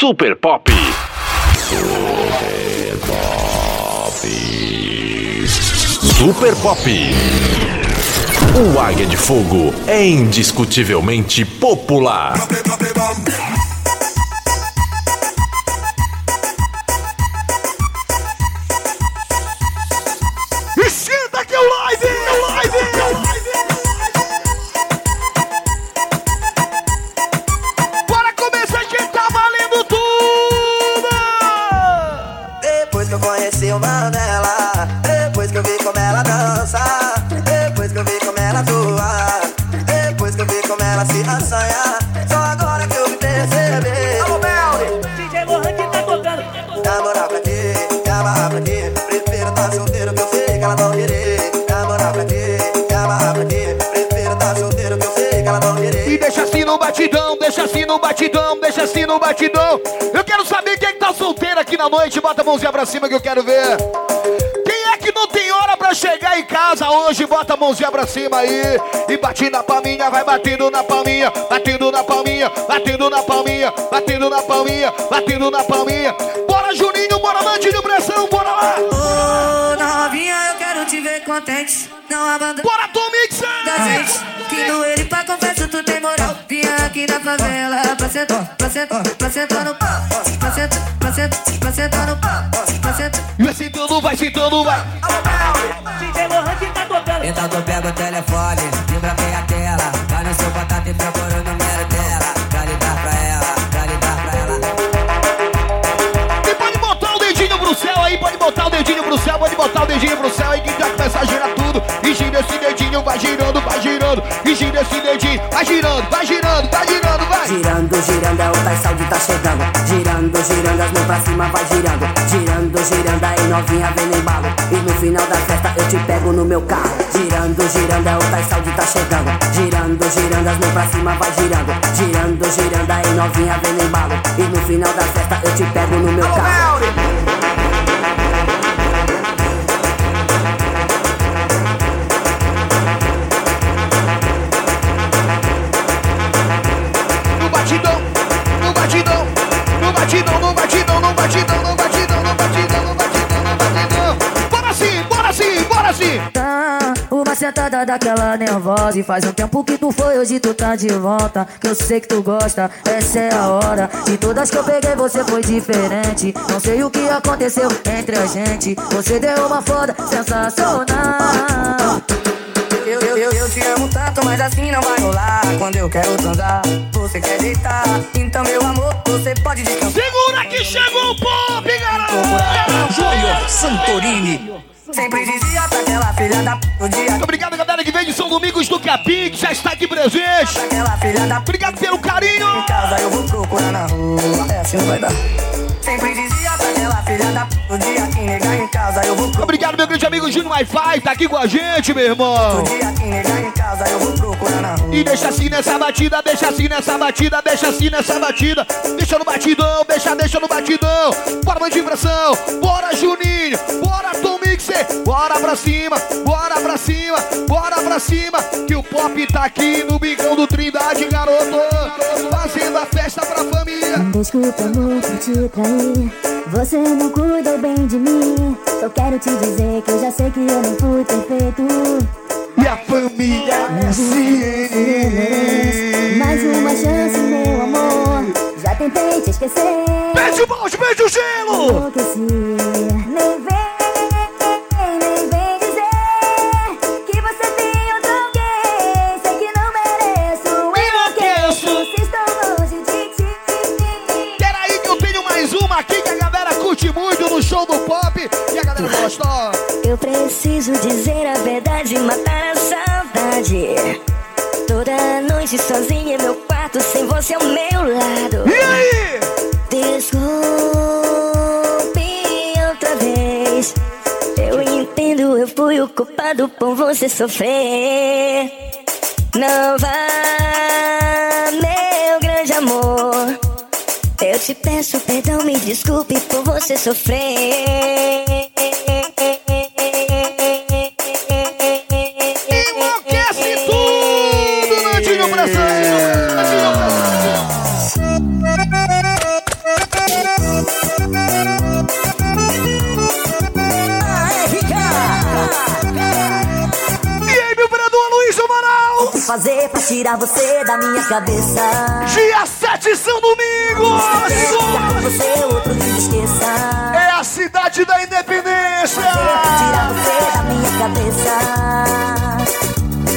Super Pop. Super Pop. Super Pop. O Águia de Fogo é indiscutivelmente popular. Deixa assim no batidão, deixa assim no batidão. Eu quero saber quem é que tá solteiro aqui na noite. Bota a mãozinha pra cima que eu quero ver. Quem é que não tem hora pra chegar em casa hoje? Bota a mãozinha pra cima aí. E bate na palminha, vai batendo na palminha, batendo na palminha, batendo na palminha, batendo na palminha, batendo na palminha. Bora, Juninho, bora, Mandinho Pressão, bora lá. Ô, novinha, eu quero te ver contente. Não abandona. Bora, Tom Mixer! da gente Que doer e pra confesso tu tem moral Vinha aqui da favela pra sentar, pra sentar, pra sentar no pau Pra sentar, pra sentar, pra sentar no pau Pra sentar Vai sentando, vai sentando, vai. DJ Lohan que tá tocando. Então tu pega o telefone, vibra bem a tela Vai no seu contato e procura o número dela Pra ligar pra ela, pra ligar pra ela E pode botar o dedinho pro céu aí, pode botar o dedinho pro céu, pode botar o dedinho pro céu aí girando, vai girando. E gira esse dedinho, vai girando, vai girando, vai girando, vai. Girando, girando, a outra saúde tá chegando. Girando, girando, as mãos pra cima vai girando. Girando, girando, aí novinha vem no embalo. E no final da festa eu te pego no meu carro. Girando, girando, a outra saúde tá chegando. Girando, girando, as mãos pra cima vai girando. Girando, girando, aí novinha vem no embalo. E no final da festa eu te pego no meu carro sentada daquela nervosa. E faz um tempo que tu foi, hoje tu tá de volta. Que eu sei que tu gosta, essa é a hora. De todas que eu peguei você foi diferente. Não sei o que aconteceu entre a gente. Você deu uma foda sensacional. Eu, eu, eu, eu te amo tanto, mas assim não vai rolar. Quando eu quero transar, você quer deitar. Então meu amor, você pode descansar. Segura que chegou o pop, galera. Júnior Santorini. Sempre dizia pra aquela filha da p... Dia Muito obrigado, galera, que veio de São Domingos do Capim, que já está aqui presente. Aquela filha da. Obrigado pelo carinho. Em casa eu vou procurar na rua É assim não vai dar Sempre dizia pra aquela filha da p... Dia que negar em casa eu vou procurar Obrigado, meu grande amigo Júnior Wi-Fi, tá aqui com a gente, meu irmão. Dia que negar em casa eu vou procurar na rua E deixa assim nessa batida, deixa assim nessa batida, deixa assim nessa batida. Deixa no batidão, deixa, deixa no batidão. Bora, de pressão. Bora, Juninho. Bora, Tom Bora pra cima, bora pra cima, bora pra cima. Que o pop tá aqui no bicão do Trindade, garoto. Fazendo a festa pra família. Desculpa, amor, por te trair Você não cuidou bem de mim Eu quero te dizer que eu já sei que eu não fui perfeito E a família é assim. Mais uma chance, meu amor Já tentei te esquecer Pede o balde, pede o gelo. Enlouqueci Nem vem, Eu preciso dizer a verdade, matar a saudade. Toda noite sozinha em meu quarto, sem você ao meu lado. E aí? Desculpe outra vez. Eu entendo, eu fui o culpado por você sofrer. Não vá, meu grande amor. Eu te peço perdão, me desculpe por você sofrer. tirar você da minha cabeça. Dia 7, São Domingos! Você, é outro dia esqueça. É a cidade da independência! É tirar você da minha cabeça.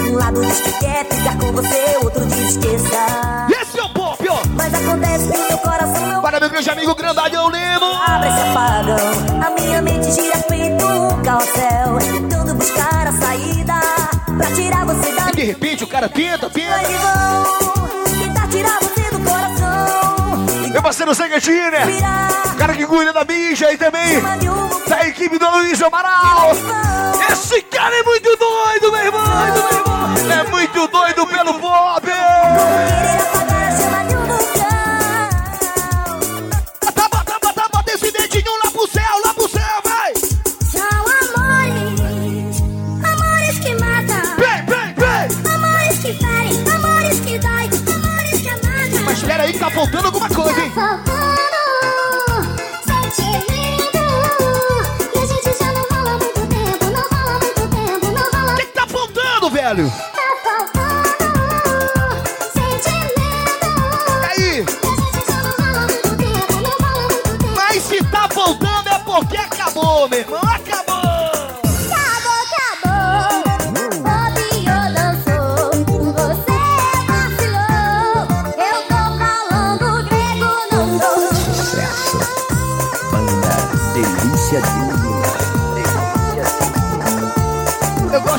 Um lado diz que quer ficar com você, outro diz esqueça. Esse é o pop, ó! Mas acontece que meu coração não. Para meu grande amigo Grandalhão lindo! Abre se apagam, a minha mente gira feito um carrossel. Tentando buscar a saída pra tirar você de repente o cara tenta, tenta. Meu parceiro Zé né? Gatina, o cara que cuida da bicha e também da equipe do Luiz Amaral. Esse cara é muito doido, meu irmão, meu irmão. É muito doido pelo voto.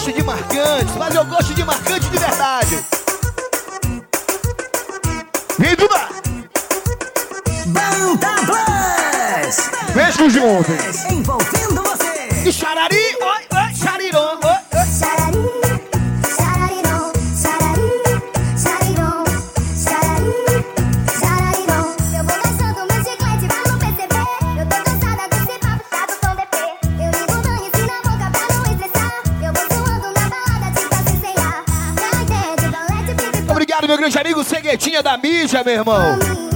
gosto de marcantes, mas eu gosto de marcante de verdade. Vem, Duda! Banda Plus! Vem, Júnior! da mídia, meu irmão.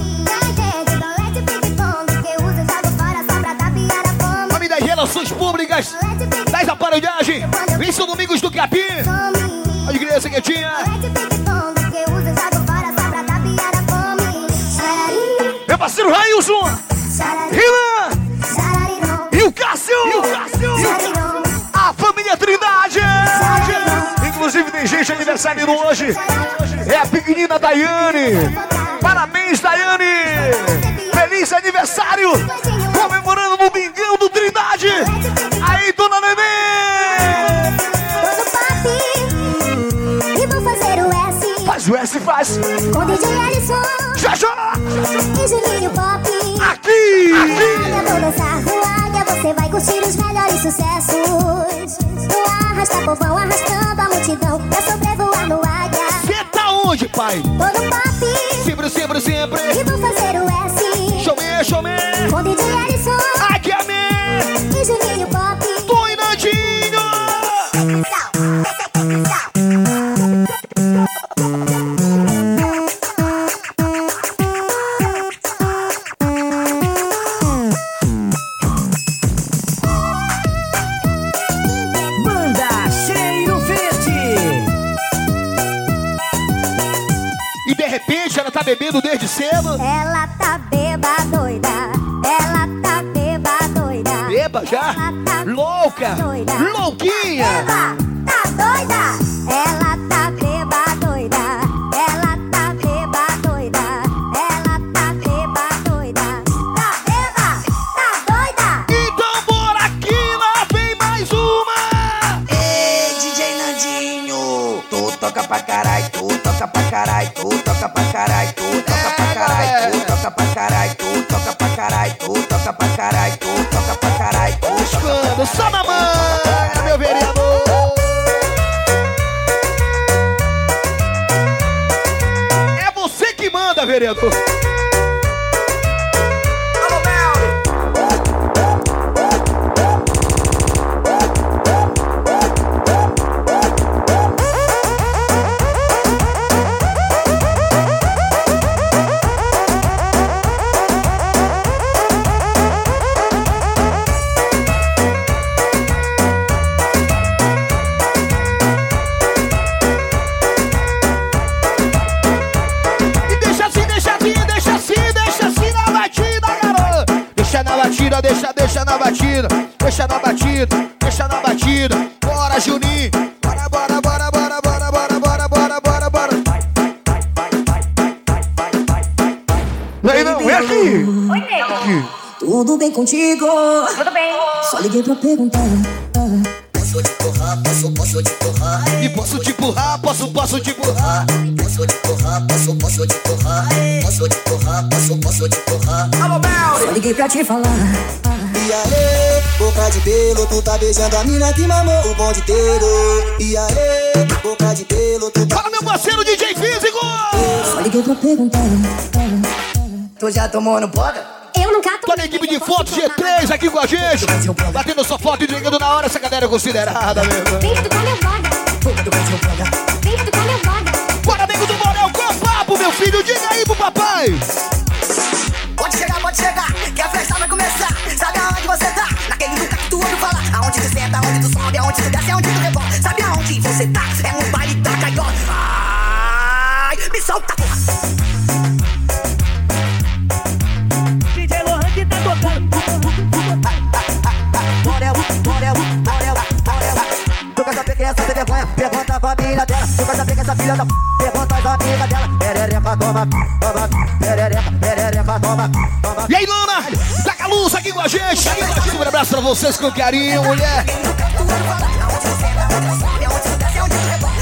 Termino hoje. É a pequenina Daiane. Parabéns, Daiane. Feliz aniversário. Comemorando no Domingão do Trindade. Aí, dona Nenê. Faz o S, faz. Com DJ Alisson. Já, já. E Juninho Pop. Contigo? Tudo bem? Só liguei pra perguntar. E posso te empurrar, posso, posso te empurrar. Só liguei pra te falar. E aí, boca de pelo, tu tá beijando a mina que mamou o bom de inteiro. E aí, boca de pelo, tu tá. Fala, meu parceiro DJ Físico. Só liguei pra perguntar. Tu já tomou no boga? Equipe de fotos G3 aqui com a gente. Batendo sua foto e ligando na hora, essa galera é considerada, boga. Bora, amigo do Morel, qual papo, meu filho? Diga aí pro papai. Pode chegar, pode chegar, que a festa vai começar. Sabe aonde você tá? Naquele lugar que tu ouve falar. Aonde tu senta, aonde tu sobe, aonde tu desce, aonde tu rebola. Sabe aonde você tá? É a família dela. Saber quem é essa filha da p? Pergunta as amigas dela. Perereca, toma, toma, perereca, perereca, toma, toma. E aí, Lana? Taca a luz aqui com a gente. Um abraço pra vocês com carinho, mulher.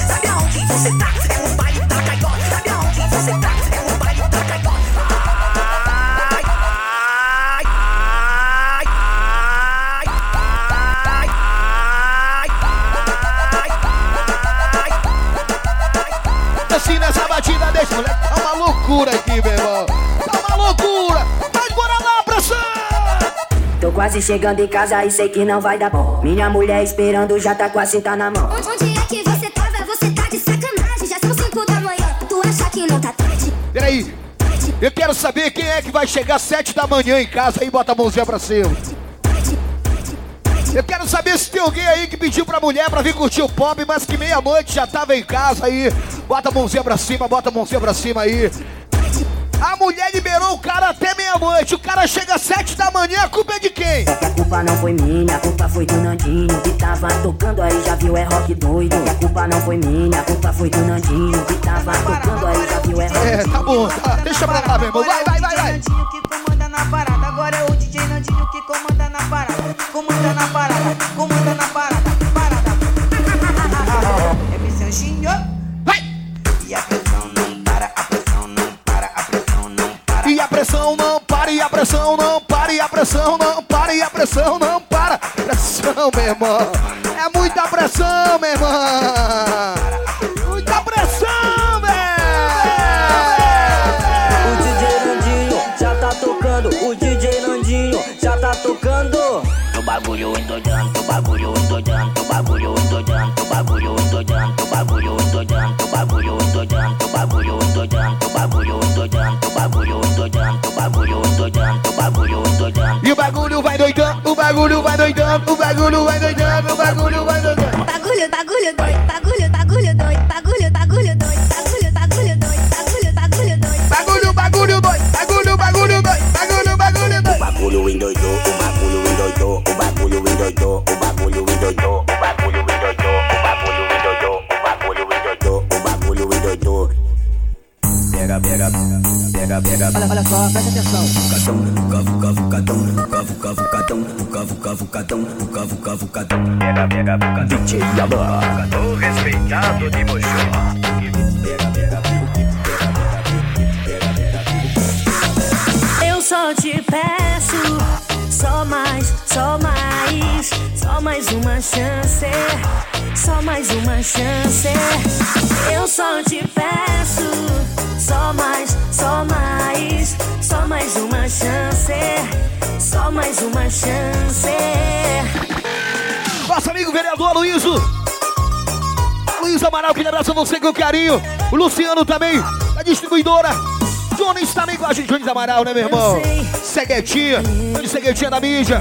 Sabe aonde você tá? É um baile. Sabe aonde você tá? Desse moleque. Tá uma loucura aqui, meu irmão. Tá uma loucura. Mas bora lá, pressão. Tô quase chegando em casa e sei que não vai dar bom. Minha mulher esperando já tá com a cinta na mão. Onde, onde é que você tava? Você tá de sacanagem. Já são cinco da manhã. Tu acha que não tá tarde? Peraí. Eu quero saber quem é que vai chegar às sete da manhã em casa e bota a mãozinha pra cima. Eu quero saber se tem alguém aí que pediu pra mulher pra vir curtir o pop, mas que meia-noite já tava em casa aí. Bota a mãozinha pra cima, bota a mãozinha pra cima aí. A mulher liberou o cara até meia-noite. O cara chega às sete da manhã, a culpa é de quem? É que a culpa não foi minha, a culpa foi do Nandinho Que tava tocando aí, já viu, é rock doido a culpa não foi minha, a culpa foi do Nandinho Que tava tocando aí, já viu, é rock É, tá bom, tá. Deixa pra lá, meu irmão. Vai, vai, vai, vai. Nandinho que comanda na parada. Agora é o DJ Nandinho que. Comanda na parada, a pressão não para, e a pressão não para, e a pressão não para. Pressão, meu irmão. É muita pressão, meu irmão. Muita pressão, O velho. DJ Nandinho já tá tocando, o DJ Nandinho já tá tocando. O bagulho endoidando, bagulho vai doidando, o bagulho vai doidando, o bagulho Luiz Amaral, que abraça você com carinho. O Luciano também, da distribuidora. Jones também com a gente, Jones Amaral, né, meu irmão? Seguetinha, Jones Seguetinha da mídia.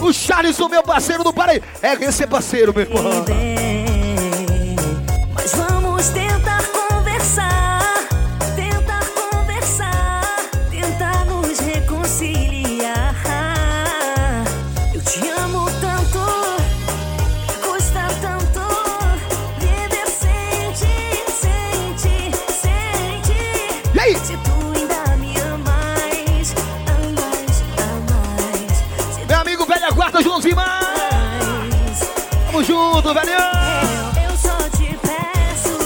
O Charles, o meu parceiro do Paraí. É, esse é parceiro, meu irmão. Mas vamos tentar velho! Eu só te peço,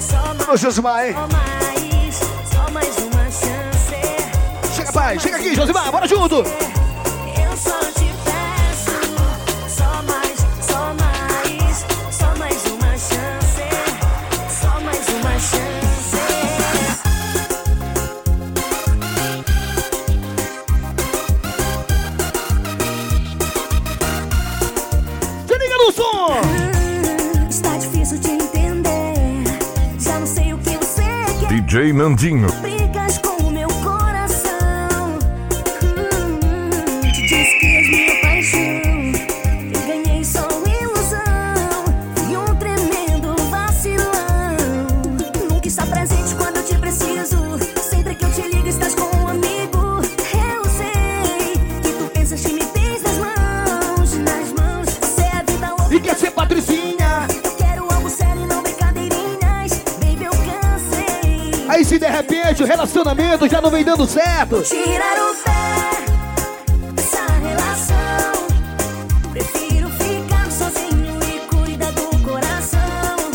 só mais, Josimar, hein? só mais, só mais uma chance. Chega, pai, chega aqui, Josimar, bora junto! Quer. O relacionamento já não vem dando certo. Tirar o pé dessa relação. Prefiro ficar sozinho e cuidar do coração.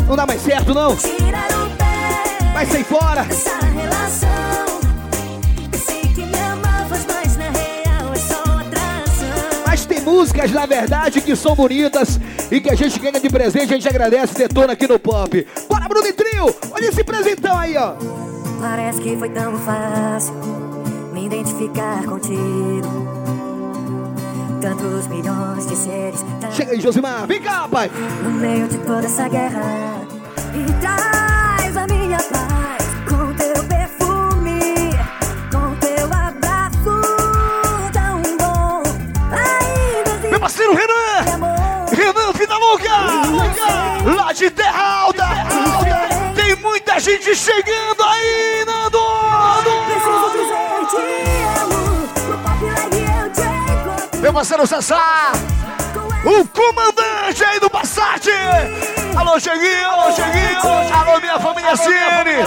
Não dá mais certo, não? Tirar o pé Vai sair fora! dessa relação. Sei que me amavas, mas na real é só atração. Mas tem músicas, na verdade, que são bonitas e que a gente ganha de presente, a gente agradece, detona aqui no pop. Bora, Bruno e Trio! Olha esse presentão aí, ó! Parece que foi tão fácil me identificar contigo. Tantos milhões de seres Chega aí, Josimar! Vem cá, pai! no meio de toda essa guerra. E traz a minha paz com teu perfume, com teu abraço tão bom. Ainda Meu parceiro Renan! Renan Vida Louca! Lá de Terra Alta! Gente chegando aí, Nando! Encontro. Meu parceiro Sassá! O comandante aí do Passat! Alô, Cheguinho! Alô, Cheguinho! Alô, minha família Cine!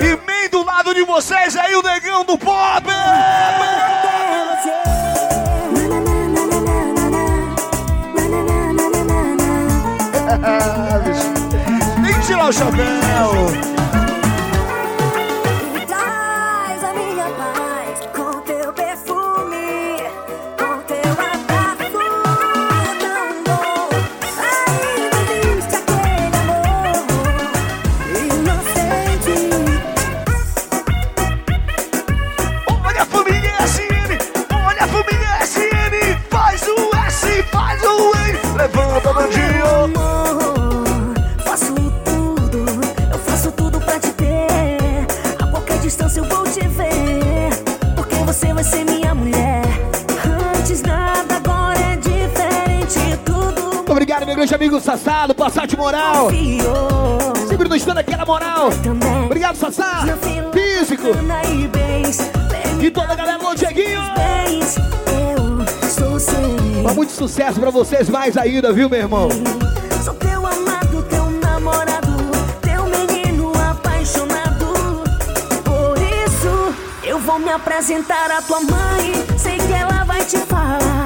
E bem do lado de vocês aí o negão do pop! Tirar o chapéu! Amigo Sassá, do Passat Moral! Sempre nos dando aquela moral! Obrigado, Sassá! Físico! E toda a galera do Dieguinho! Mas muito sucesso pra vocês mais ainda, viu, meu irmão? Sou teu amado, teu namorado, teu menino apaixonado. Por isso, eu vou me apresentar à tua mãe. Sei que ela vai te falar.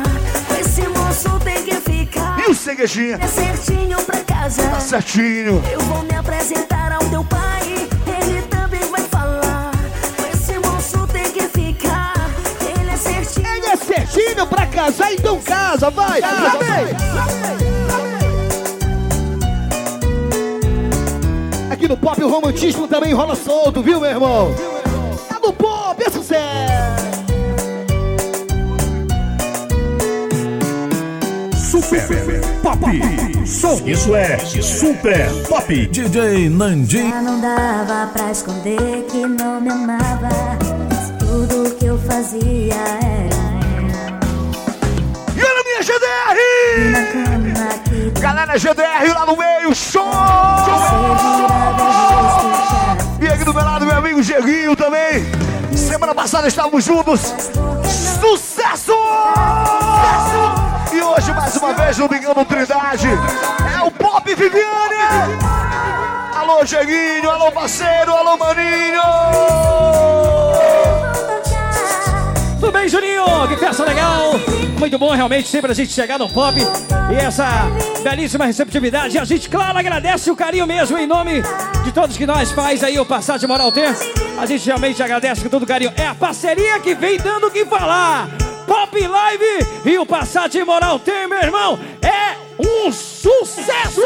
E o ceguejinha? É certinho pra casa. Tá certinho! Eu vou me apresentar ao teu pai. Ele também vai falar. Esse moço tem que ficar. Ele é certinho. Ele é certinho pra casar, então casa, vai! Casa, vai! Aqui no pop o romantismo também rola solto, viu, meu irmão? É no pop, é sucesso! Super Pop. Som. Isso é Super Pop. DJ Nandinho. Já não dava pra esconder que não me amava. Tudo que eu fazia era E olha a minha GDR! Galera GDR lá no meio, show! E aqui do meu lado, meu amigo Dieguinho também. Semana passada estávamos juntos. Sucesso! E hoje, mais uma vez, no Bingando Trindade, é o Pop Viviane! Alô, Dieguinho, alô, parceiro, alô, maninho! Tudo bem, Juninho? Que festa legal! Muito bom realmente sempre a gente chegar no pop e essa belíssima receptividade. E a gente, claro, agradece o carinho mesmo em nome de todos que nós faz aí o Passagem Moral Tem. A gente realmente agradece com todo carinho. É a parceria que vem dando o que falar. Pop Live e o Passagem Moral Tem, meu irmão, é um sucesso!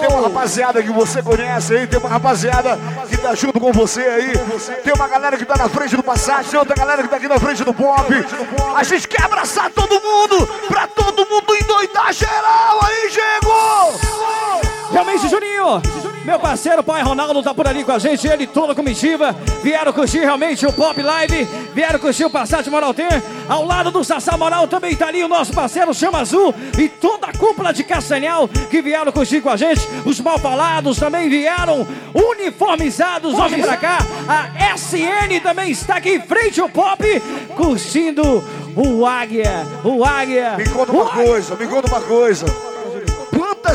Tem uma rapaziada que você conhece aí, tem uma rapaziada que tá junto com você aí. Tem uma galera que tá na frente do Passat, tem outra galera que tá aqui na frente do Pop. A gente quer abraçar todo mundo, pra todo mundo endoidar geral aí, Realmente, Juninho, meu parceiro, pai Ronaldo, tá por ali com a gente, ele e toda a comitiva. Vieram curtir realmente o Pop Live, vieram curtir o Passat Moral Tem. Ao lado do Sassá Moral também tá ali o nosso parceiro Chama Azul e toda a cúpula de Castanhal que vieram curtir com a gente. Os mal falados também vieram uniformizados. Olhem pra cá, a SN também está aqui em frente ao Pop, curtindo o Águia, o Águia. Me conta uma coisa, me conta uma coisa.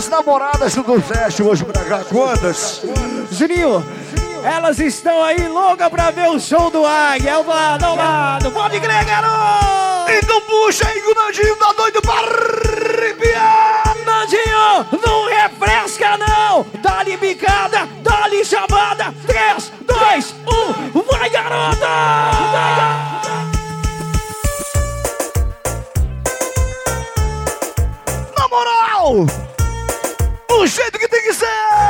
Quantas namoradas tu trouxeste hoje pra cá? Quantas? Juninho, elas estão aí loucas pra ver o show do Águia. Ao lado, ao lado. Pode crer, garoto! Então puxa aí que o Nandinho tá doido pra arrepiar! Nandinho, não refresca não! Dá-lhe bicada, dá-lhe chamada. 3, 2, 1, vai garota! Na moral! O jeito que tem que ser!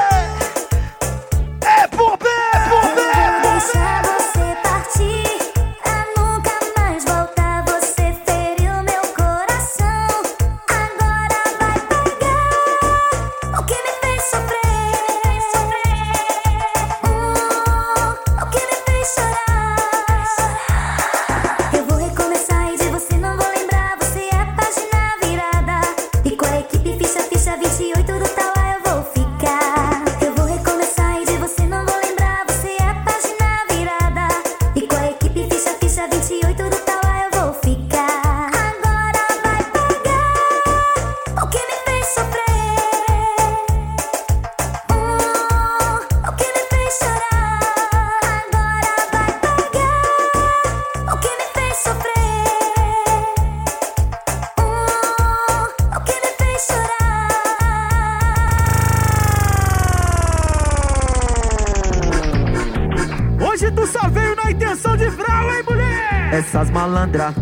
Intenção de frau, hein, mulher? Essas malandra,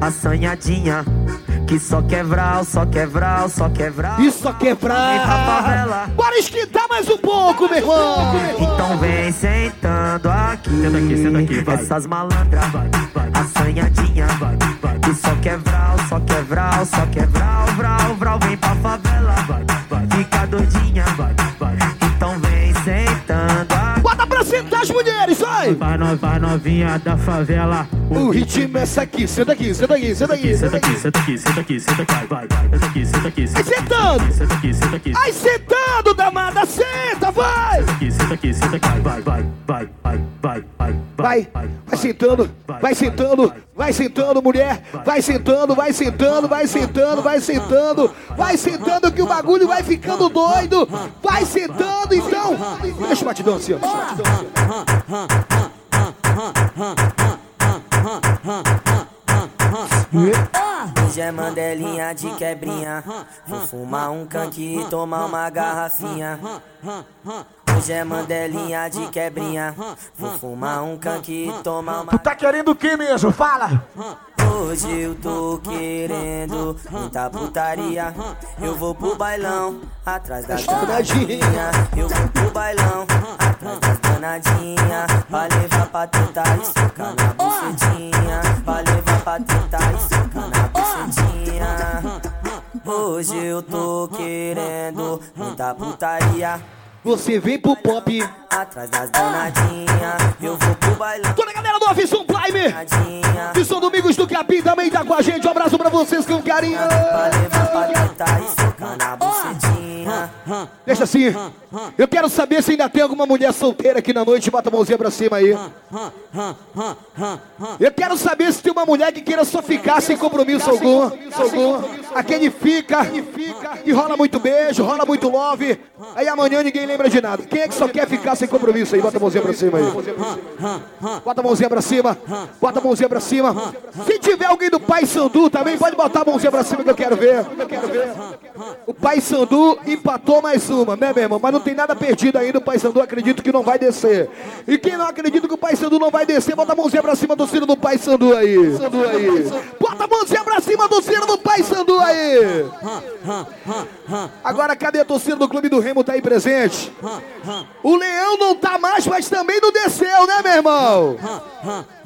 assanhadinha, que só quebral, só quebral, só quebral. Isso só Vem pra favela. quebrar! Bora esquentar mais um pouco, meu irmão! Então vem sentando aqui. Senta aqui, senta aqui, vai. Essas malandra, assanhadinha, que só quebral, só quebral, só quebral, vral, vral, vem pra favela. Fica doidinha, então sentar as mulheres, vai! Vai, no- vai novinha da favela. O ritmo é essa aqui, senta aqui, senta aqui, senta aqui, senta aqui. senta aqui, senta aqui, senta aqui, vai, vai, senta aqui, senta aqui, Vai sentando! senta aqui, senta aqui. Ai, sentando, damada, senta, vai! aqui, senta aqui, senta aqui, vai, vai, vai, vai, vai, vai, Vai, sentando, vai sentando, vai. sentando, mulher, vai sentando, vai sentando, vai sentando, vai sentando, vai sentando que o bagulho vai ficando doido, vai sentando então. Deixa o batidão assim, ó. Hoje é mandelinha de quebrinha. Vou fumar um canque e tomar uma garrafinha. Hoje é mandelinha de quebrinha. Vou fumar um canque e tomar uma. Tu tá querendo o que mesmo? Fala! Hoje eu tô querendo muita putaria. Eu vou pro bailão, atrás da danadinha. Eu vou pro bailão, atrás da danadinha. Pra levar pra tentar e socar na bucetinha. Pra levar pra e na bucetinha. Hoje eu tô querendo muita putaria. Você vem pro pop. Atrás das danadinhas, eu vou pro bailão. Toda a galera do Avisson Prime. Avisson Domingos do Capim também tá com a gente. Um abraço pra vocês com carinho. E. Deixa assim. Eu quero saber se ainda tem alguma mulher solteira aqui na noite. Bota a mãozinha pra cima aí. Eu quero saber se tem uma mulher que queira só ficar sem compromisso algum. Aquele fica. que rola muito beijo, rola muito love. Aí amanhã ninguém lembra de nada. Quem é que só quer ficar sem compromisso aí? Bota a mãozinha pra cima aí. Bota a mãozinha pra cima. Bota a mãozinha pra cima. Se tiver alguém do Pai Sandu também, pode botar a mãozinha pra cima que eu quero ver. O Pai Sandu empatou mais uma, né, meu irmão? Mas não tem nada perdido ainda. O Pai Sandu acredito que não vai descer. E quem não acredita que o Pai Sandu não vai descer, bota a mãozinha pra cima do sino do Pai. Sandu aí. Bota a mãozinha pra cima do sino do Pai Sandu aí. Agora, cadê a torcida do Clube do Remo tá aí presente? O Leão não tá mais, mas também não desceu, né, meu irmão?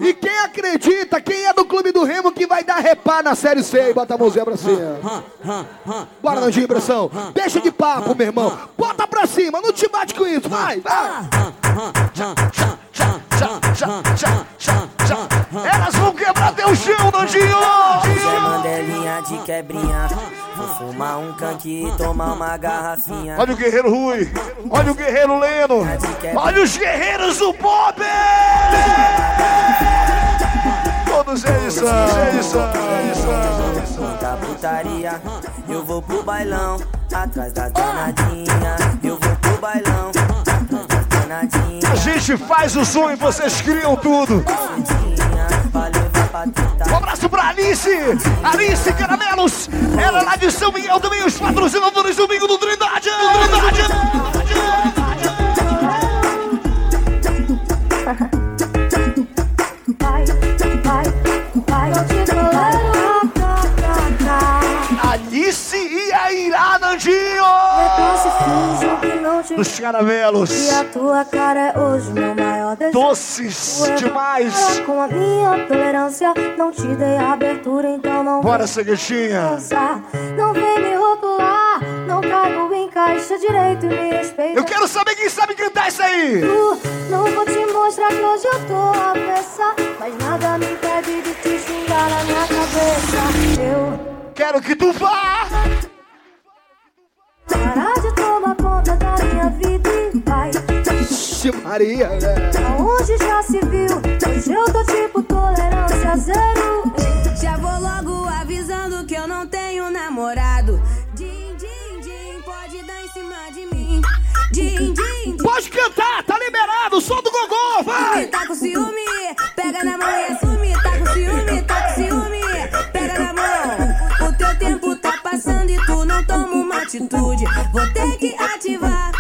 E quem acredita, quem é do Clube do Remo que vai dar repá na Série C? Bota a mãozinha pra cima. Bora, Nandinho, impressão. Deixa de papo, meu irmão. Bota pra cima, não te bate com isso. Vai, vai. Elas vão quebrar teu chão, Nandinho. Zé Mandelinha de quebrinha. Vou fumar um canque e tomar uma garrafinha. Olha o guerreiro Rui. Olha o guerreiro Leno. Olha os guerreiros do pop. Todos eles são. Eles são. Eles são. Muita putaria, eu vou pro bailão, atrás da danadinha. Eu vou pro bailão. A gente faz o som e vocês criam tudo. Um abraço pra Alice! Alice Caramelos! Ela é lá de São Miguel também, os patrocinadores do Bingo do Trindade! Trindade! Dos caramelos! E a tua cara é hoje meu maior desejo. Doces é demais! Com a minha tolerância, não te dei abertura, então não Bora, ceguetinha! Não vem me rotular, não caigo em caixa direito e me respeita. Eu quero saber quem sabe cantar isso aí! Tu, não vou te mostrar que hoje eu tô avessa, mas nada me impede de te xingar na minha cabeça. Eu quero que tu vá! Parar de tomar conta da minha vida e vai. Vixe Maria, velho! Aonde já se viu? Hoje eu tô tipo tolerância zero. Já vou logo avisando que eu não tenho namorado. Din, din, din, pode dar em cima de mim. Din, din, din. Pode cantar, tá liberado, som do gogô, vai! Tá com ciúme, pega na mão e assume. Tá com ciúme, tá com ciúme, pega na mão. O teu tempo tá passando e tu não toma atitude. Vou ter que ativar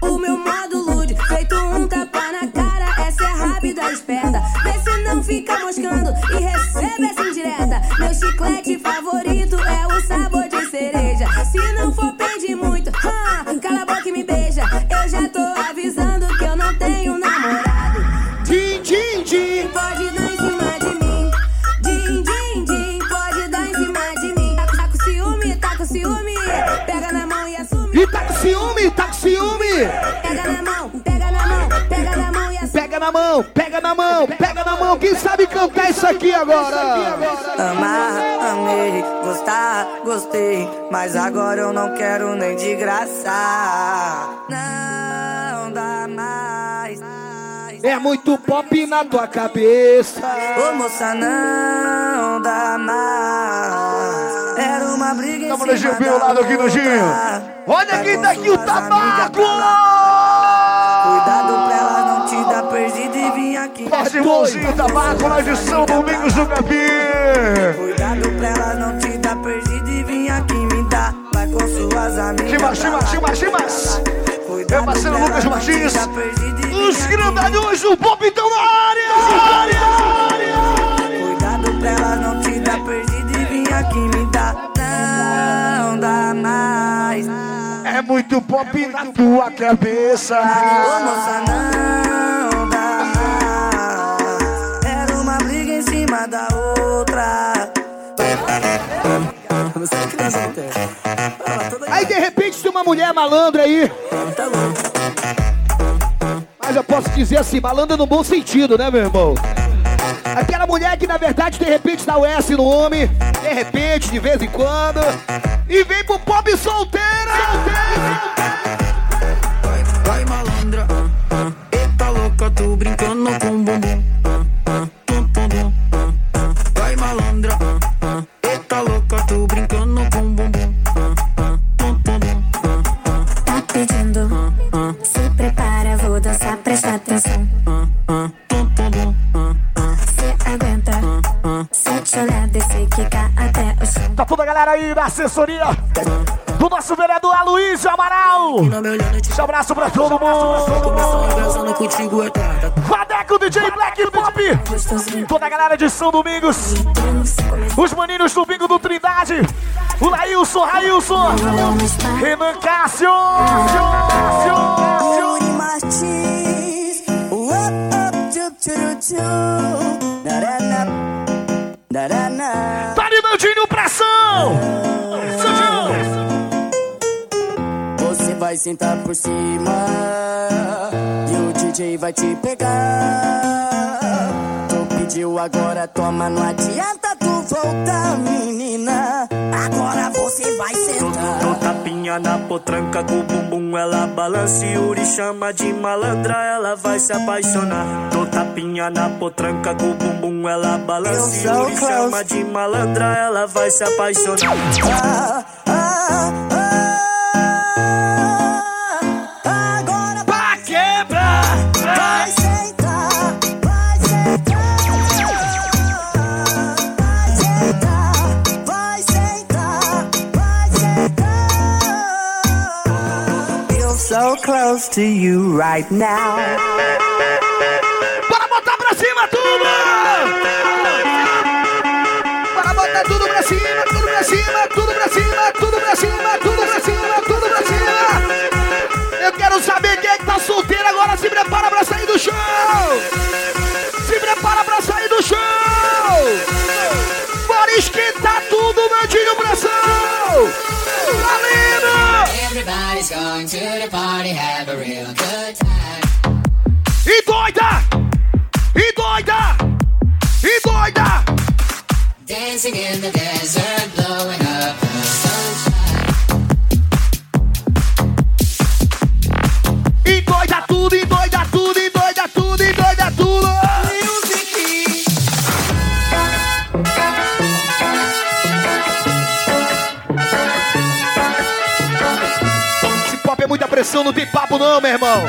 o meu modo lude. Feito um tapa na cara, essa é rápida, esperta. Vê se não fica moscando e recebe essa cantar isso aqui agora? Amar, amei, gostar, gostei. Mas agora eu não quero nem de graça. Não dá mais. É muito pop na tua cabeça! Ô moça, não dá mais. Era uma briga Tamo no Gil, lado aqui no Gil! Olha quem tá aqui, o tabaco! Forte irmãozinho tabaco na edição Domingos do Capim! Cuidado pra ela não te dar perdida e vir aqui me dar. Vai com suas amigas. Chimas, chimas, chimas, chimas! Meu parceiro Lucas Martins! Os grandalhões do pop estão na área! Cuidado pra ela não te dar perdida e vir aqui me dar. Não dá mais. É muito pop na tua cabeça! Ô moça, não da outra. Aí de repente tem uma mulher malandra aí. Mas eu posso dizer assim, malandra no bom sentido, né, meu irmão? Aquela mulher que na verdade de repente dá o S no homem, de repente, de vez em quando, e vem pro pop solteira! Vai malandra, ah, ah. eita louca, tô brincando com da assessoria do nosso vereador Aloysio Amaral. Um abraço pra todo mundo. Vadeco DJ Black Pop. Toda a galera de São Domingos. Os maninhos do Bingo do Trindade. O Lailson, Railson. Renan Cássio. Yuri Martins. Sentar por cima e o DJ vai te pegar. Tu pediu agora, toma, não adianta tu voltar, menina. Agora você vai sentar. Dou tapinha na potranca com o bumbum, ela balança e Yuri chama de malandra, ela vai se apaixonar. Dou tapinha na potranca com o bumbum, ela balança e chama de malandra, ela vai se apaixonar. Agora close to you right now. Bora botar pra cima tudo! Bora botar tudo pra cima, tudo pra cima, tudo pra cima, tudo pra cima, tudo pra cima, tudo pra cima! Eu quero saber quem é que tá solteiro agora, se prepara pra sair do show! Se prepara pra sair do show! Bora esquentar tudo, Nandinho Pressão! Valendo! Everybody's going to the party, have a real good time. E doida! E doida! E doida! Dancing in the desert, blowing pop é pressão, não tem papo não, meu irmão!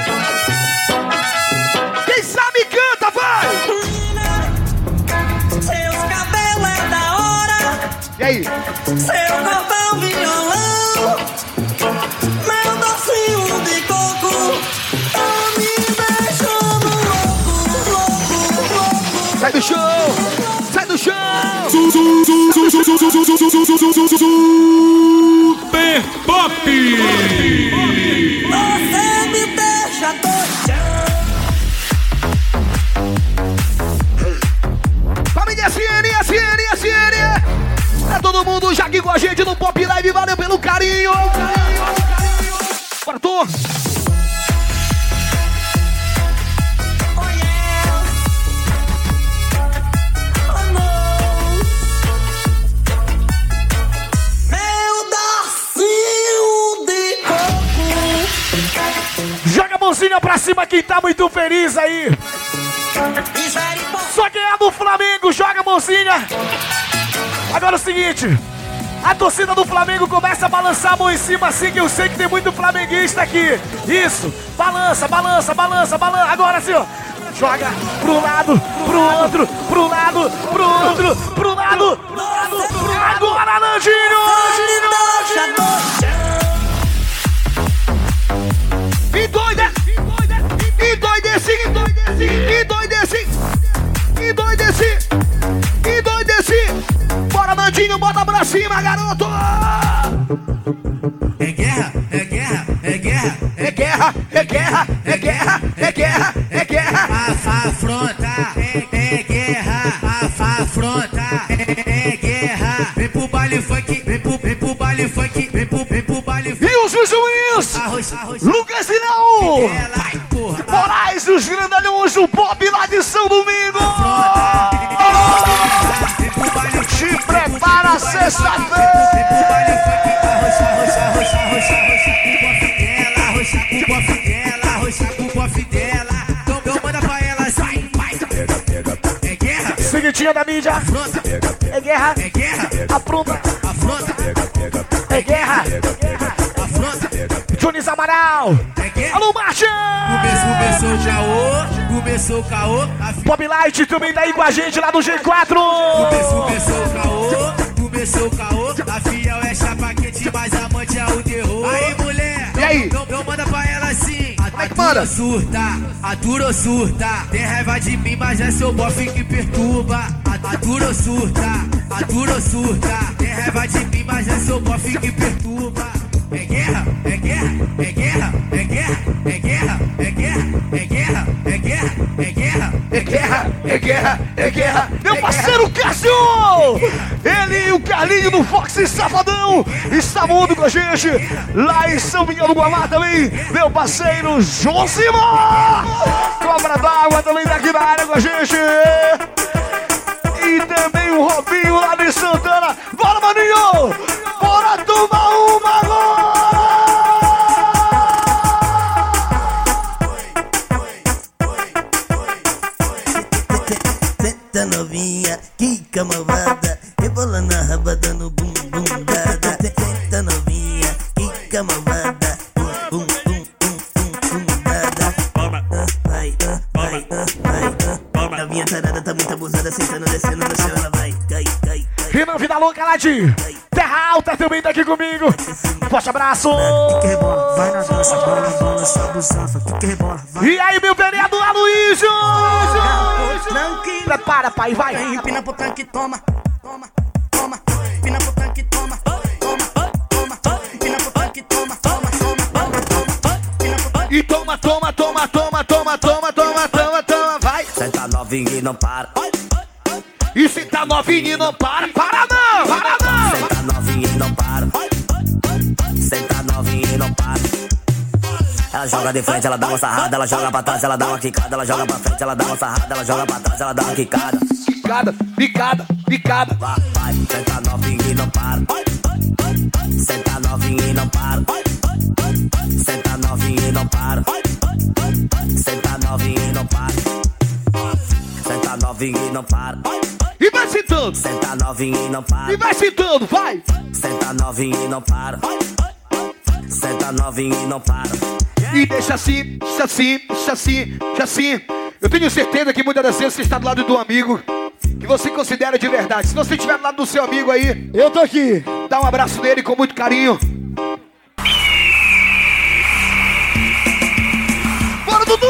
Quem sabe canta, vai! Seus cabelos é da hora. E aí? Seu cordão violão. Meu docinho de coco. Tá me deixando louco, louco, louco. Sai do chão! Sai do chão! Super Pop! Você mundo já aqui com a gente no Pop Live, valeu pelo carinho! Bora, tu! Meu docinho de coco. Joga a mãozinha pra cima quem tá muito feliz aí! Só quem é do Flamengo, joga a mãozinha! Agora é o seguinte, a torcida do Flamengo começa a balançar a mão em cima assim que eu sei que tem muito flamenguista aqui. Isso, balança, balança, balança, balança. Agora sim, ó. Joga pro lado, pro outro, pro lado, pro outro, pro lado, pro lado. Agora, Nandinho! E pra cima, garoto! É guerra, é guerra, é guerra. É guerra, é guerra, é guerra, é guerra, é guerra! Afronta, é, é guerra. Af- Afronta, é, é guerra. Vem pro baile funk, vem pro, vem pro baile funk, vem pro, vem pro baile funk. E os juiz! Caô, Pop Light também tá aí com a gente lá no G4. Começou, o caô, começou o caô. A fiel é chapa quente, mas amante é o terror. Aí, mulher, E aí? Então, então manda pra ela assim. Como é que manda? surta, atura surta. Tem raiva de mim, mas é seu bofe que perturba. Atura surta, atura surta. Tem raiva de mim, mas é seu bofe que perturba. É guerra, é guerra. Meu parceiro Cássio! Ele e o Carlinho do Fox Safadão está mundo com a gente. Lá em São Miguel do Guamá também. Meu parceiro Josimar! Cobra d'água também tá aqui na área com a gente. E também o Robinho E aí, meu vereador Aloysio! Prepara, pai, vai! Empina pro tanque, toma, toma, toma. Pro tanque, toma, toma, toma, toma, toma, toma, toma, toma, toma, vai! Senta novinho e não para. Joga de frente, ela dá uma sarrada, ela joga pra trás, ela dá uma quicada, ela joga pra frente, ela dá uma sarrada, ela joga pra trás, ela dá uma quicada. Picada, picada, picada. Vai, vai, senta novinho e não para. Senta novinho e não para. Senta novinho e não para. Senta novinho e não para. Senta novinho e não para. E vai sentando! Senta novinho e não para. E vai sentando, vai! Senta novinho e não para. Senta novinho e não para. E deixa assim, deixa assim, deixa assim, deixa assim. Eu tenho certeza que muitas das vezes você está do lado do amigo que você considera de verdade. Se você estiver do lado do seu amigo aí, eu tô aqui. Dá um abraço nele com muito carinho. Bora, Dudu!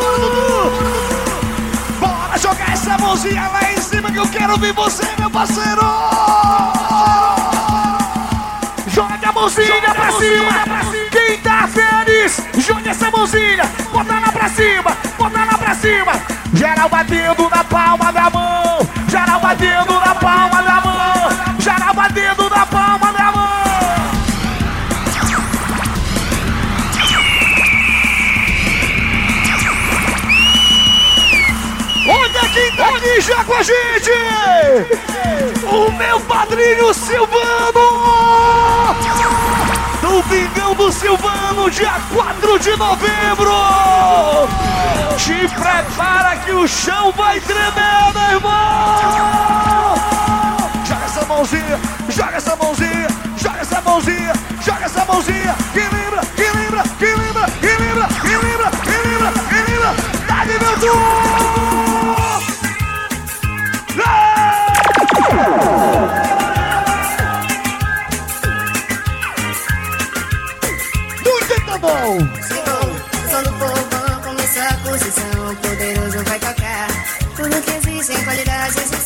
Bora, Dudu! Bora jogar essa mãozinha lá em cima que eu quero ver você, meu parceiro! Joga a mãozinha pra cima! Quem tá feliz, joga essa mãozinha! Bota lá pra cima! Bota lá pra cima! Geral batendo na palma da mão! Geral batendo na palma da mão! Geral batendo na palma da mão! Olha quem tá aqui já com a gente! O meu padrinho Silvano! Do Vingão do Silvano, dia 4 de novembro! Te prepara que o chão vai tremer, meu irmão! Joga essa mãozinha, joga essa mãozinha, joga essa mãozinha, joga essa mãozinha! Que lembra, que lembra, que lembra, que lembra, que lembra, que lembra, que lembra! Dá de meu Gracias.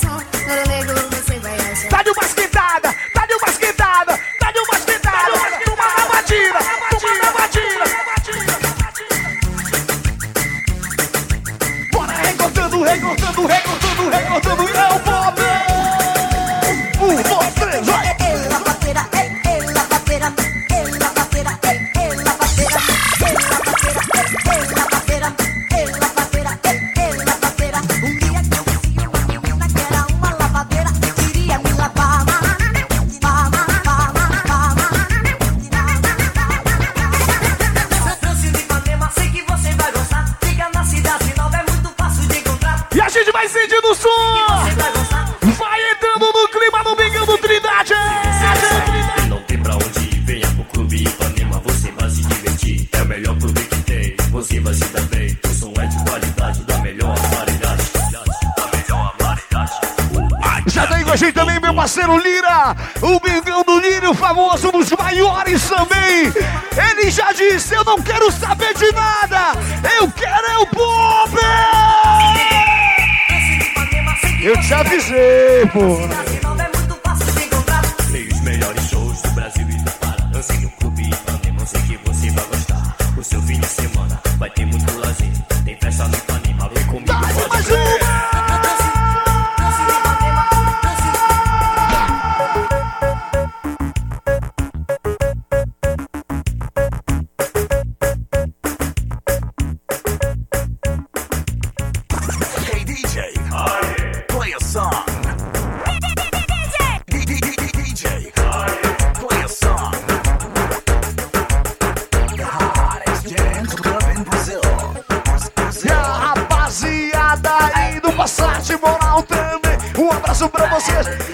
Abraço pra vocês.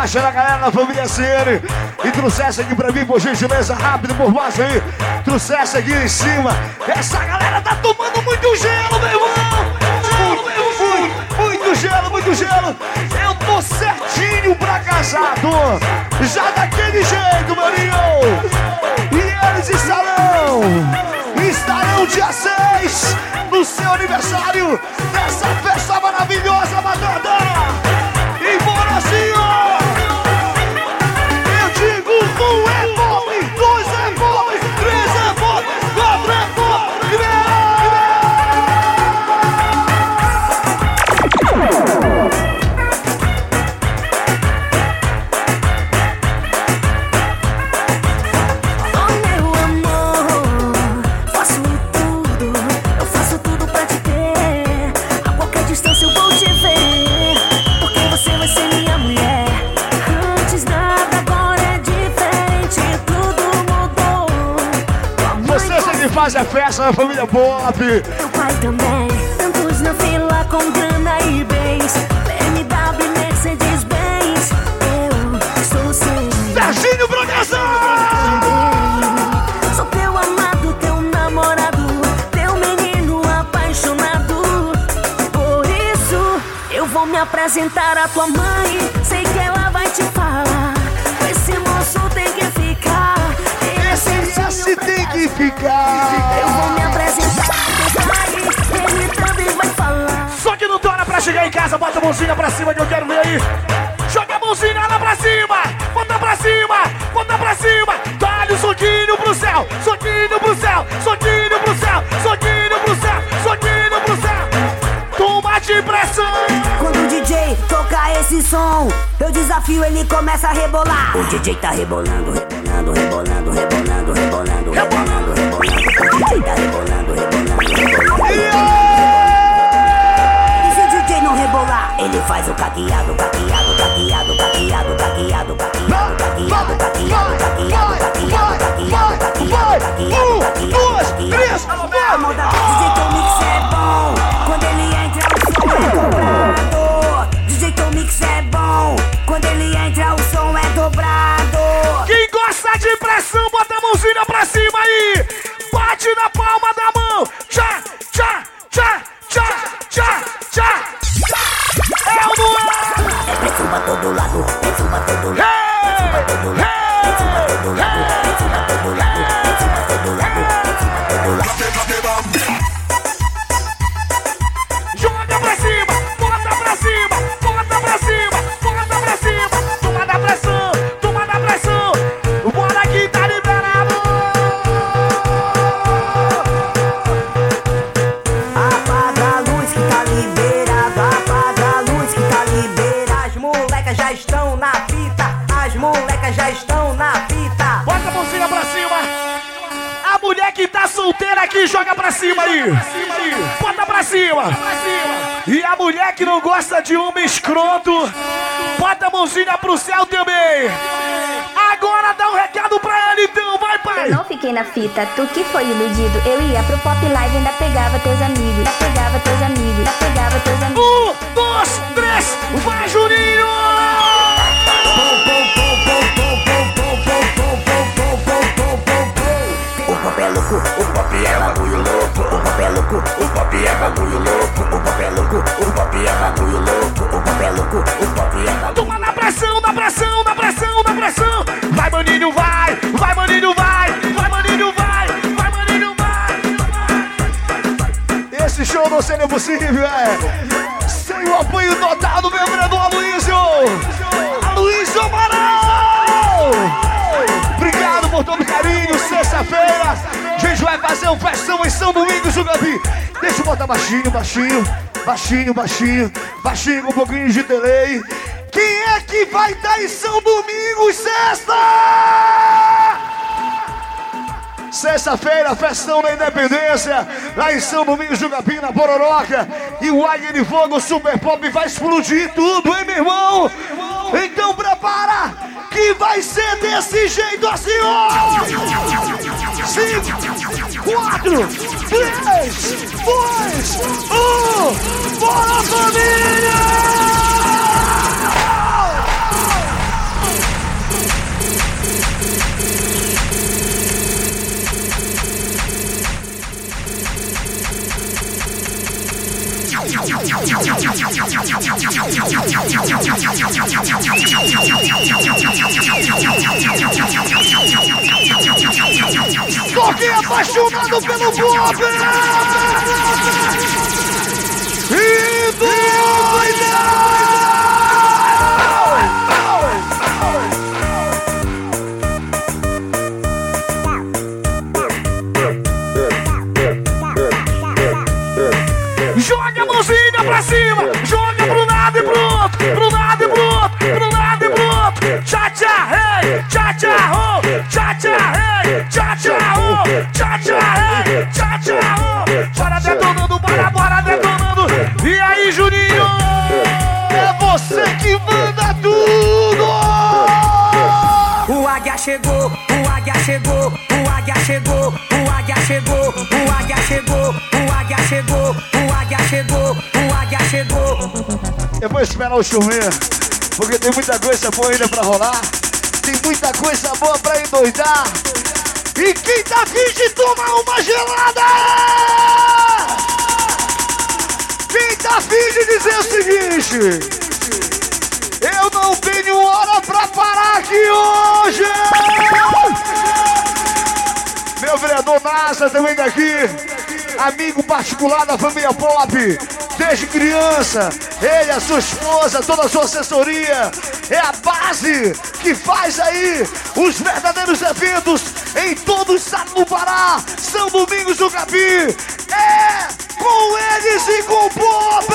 Ali a faixa da galera da família CN e trouxesse aqui pra mim, por gentileza, rápido, por baixo aí. Trouxesse aqui em cima. Essa galera tá tomando muito gelo, meu irmão! Muito, gelo, muito gelo! Eu tô certinho pra casado! Já daquele jeito, maninho! A da família Pop! Meu pai também, tantos na fila com grana e bens. BMW, Mercedes Benz, eu estou sem. Serginho Produção! Sou teu amado, teu tem que ficar. Eu vou me apresentar. Ele também vai falar. Só que não tora pra chegar em casa, bota a mãozinha pra cima que eu quero ver aí. Joga a mãozinha lá pra cima, bota pra cima, bota pra cima. Dá-lhe o soquinho pro céu, soquinho pro céu, soquinho pro céu, soquinho pro céu, soquinho pro céu. Toma de pressão. Tocar esse som, eu desafio ele começa a rebolar. O DJ tá rebolando, rebolando, rebolando, rebolando, rebolando, rebolando, rebolando. O DJ tá rebolando, rebolando, rebolando. E se o DJ não rebolar, ele faz o caqueado, caqueado, caqueado, caqueado, caqueado, caqueado, caqueado, caqueado, caqueado, caqueado, caqueado, caqueado, caqueado, caqueado. Mulher que não gosta de homem escroto, bota a mãozinha pro céu também. Agora dá um recado pra ela então, vai pai. Eu não fiquei na fita, tu que foi iludido. Eu ia pro pop live e ainda pegava teus amigos. Ainda pegava teus amigos, ainda pegava teus amigos. Um, dois, três, vai Juninho! O pop é louco, o pop é bagulho louco. O pop é louco, o pop é bagulho louco. O pop é louco, o pop é bagulho louco. O pop é louco, o pop é bagulho Toma na pressão, na pressão, na pressão, na pressão. Vai, maninho, vai. Vai, maninho, vai. Vai, maninho, vai. Vai, maninho, vai. Esse show não seria possível, é. Sem o apoio total do meu vereador Aloysio. Aloysio Amaral. Sexta-feira, a gente vai fazer um festão em São Domingos do Gabi. Deixa eu botar baixinho, baixinho, baixinho, baixinho, baixinho com um pouquinho de delay. Quem é que vai estar em São Domingos, sexta? Sexta-feira, festão da independência, lá em São Domingos do Gabi, na Pororoca. E o Águia de Fogo Super Pop vai explodir tudo, hein, meu irmão? Então prepara, que vai ser desse jeito assim, ó! Cinco, quatro, três, dois, um, bora família! Porque apaixonado pelo pop! E Joga pra cima! Joga pro lado e pro outro! Pro lado e pro outro! Pro lado e pro outro! Tchá tchá, hey! Tchá tchá, oh! Tchá tchá, hey! Tchá tchá, oh! Tchá tchá, hey! Tchá tchá, oh! Bora detonando, bora, bora detonando! E aí, Juninho? Eu vou esperar o chover, porque tem muita coisa boa ainda pra rolar. Tem muita coisa boa pra endoidar. E quem tá afim de tomar uma gelada? Quem tá afim de dizer o seguinte? Eu não tenho hora pra parar aqui hoje! Meu vereador Nasa também daqui, amigo particular da família Pop, desde criança, ele, a sua esposa, toda a sua assessoria, é a base que faz aí os verdadeiros eventos em todo o estado do Pará, São Domingos do Gabi, é com eles e com o Pop!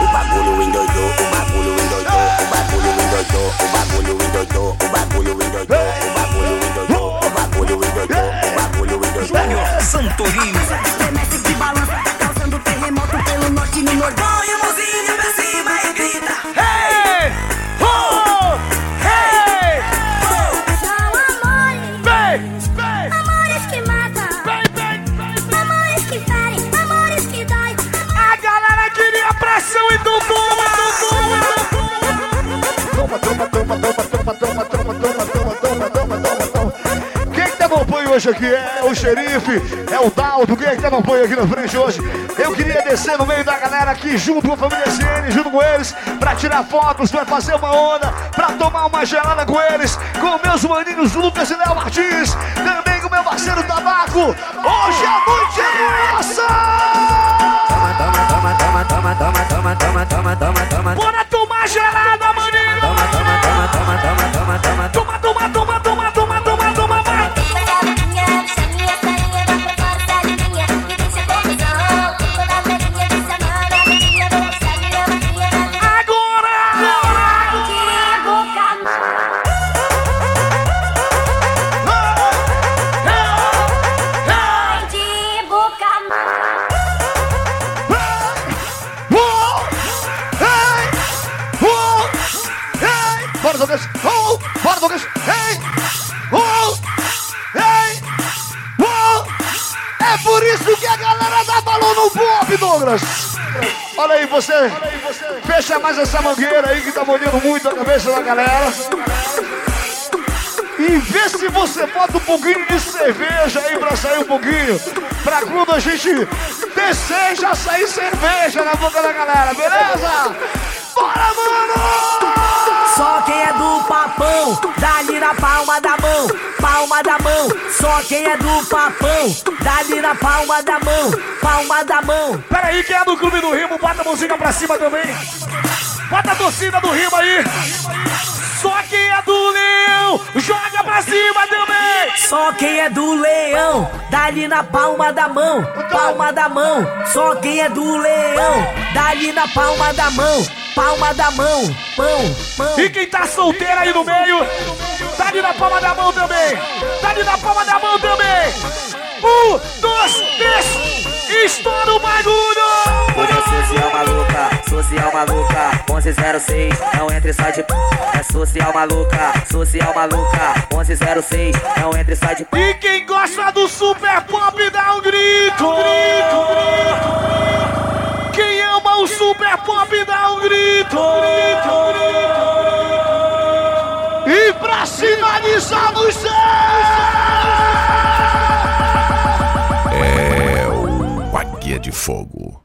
O bagulho endoidou, o bagulho endoidou, o bagulho endoidou, o bagulho endoidou, o bagulho endoidou, o bagulho endoidou, o bagulho endoidou, o bagulho endoidou. Santorini. Estremece Royal Museum. Hoje aqui? É o xerife, é o Daldo, quem é que tá no apoio aqui na frente hoje? Eu queria descer no meio da galera aqui, junto com a família CN, junto com eles, pra tirar fotos, pra fazer uma onda, pra tomar uma gelada com eles, com meus maninhos Lucas e Léo Martins, também com meu parceiro Tabaco. Hoje a noite é nossa! Toma, toma, toma, toma, toma, toma, toma, toma, toma, toma. Bora tomar gelada, maninho! Toma, toma, toma, toma, toma, toma, toma. Toma, toma, toma, toma, toma, Bora, Douglas! Ei! Uou! Ei! Uou! É por isso que a galera dá balão no pop, Douglas! Olha aí, você. Fecha mais essa mangueira aí que tá molhando muito a cabeça da galera. E vê se você bota um pouquinho de cerveja aí pra sair um pouquinho. Pra quando a gente descer, já sair cerveja na boca da galera, beleza? Bora, mano! Só quem é do papão, dá-lhe na palma da mão, palma da mão. Só quem é do papão, dá-lhe na palma da mão, palma da mão. Peraí, quem é do Clube do Rimo, bota a mãozinha pra cima também. Bota a torcida do Rimo aí. Só quem é do Leão, joga pra cima também. Só quem é do leão, dá-lhe na palma da mão, palma da mão. Só quem é do leão, dá-lhe na palma da mão, palma da mão, mão, mão. E quem tá solteiro aí no meio, tá ali na palma da mão também. Tá ali na palma da mão também. Um, dois, três. Estoura o bagulho. Hoje é social maluca, social maluca, 1106, não entre e sai de p. É social maluca, social maluca, 1106, não entre e sai de p. E quem gosta do super pop dá um grito. Quem ama o super pop dá um grito. E pra finalizar no céu. É o Águia de Fogo.